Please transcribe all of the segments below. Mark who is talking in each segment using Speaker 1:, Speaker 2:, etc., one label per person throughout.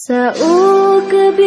Speaker 1: سأقبل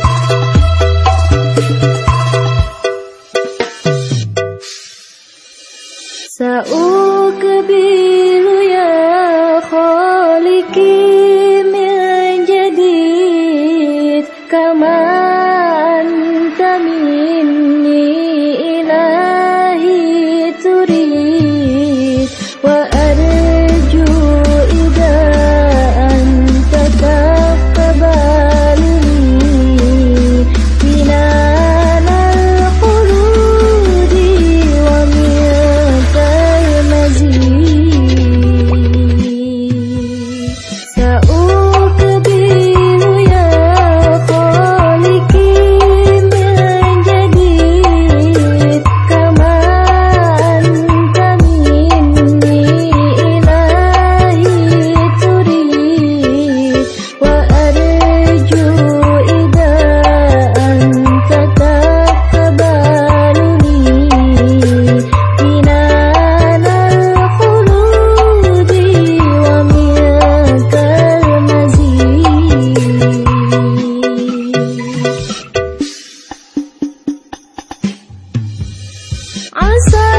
Speaker 1: Sa'ukbilu ya kau min jadid kamar So.